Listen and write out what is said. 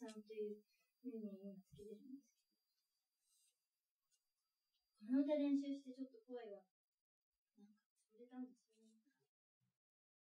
さんというふうに今つけてるんですけど。歌練習してちょっと怖いわ。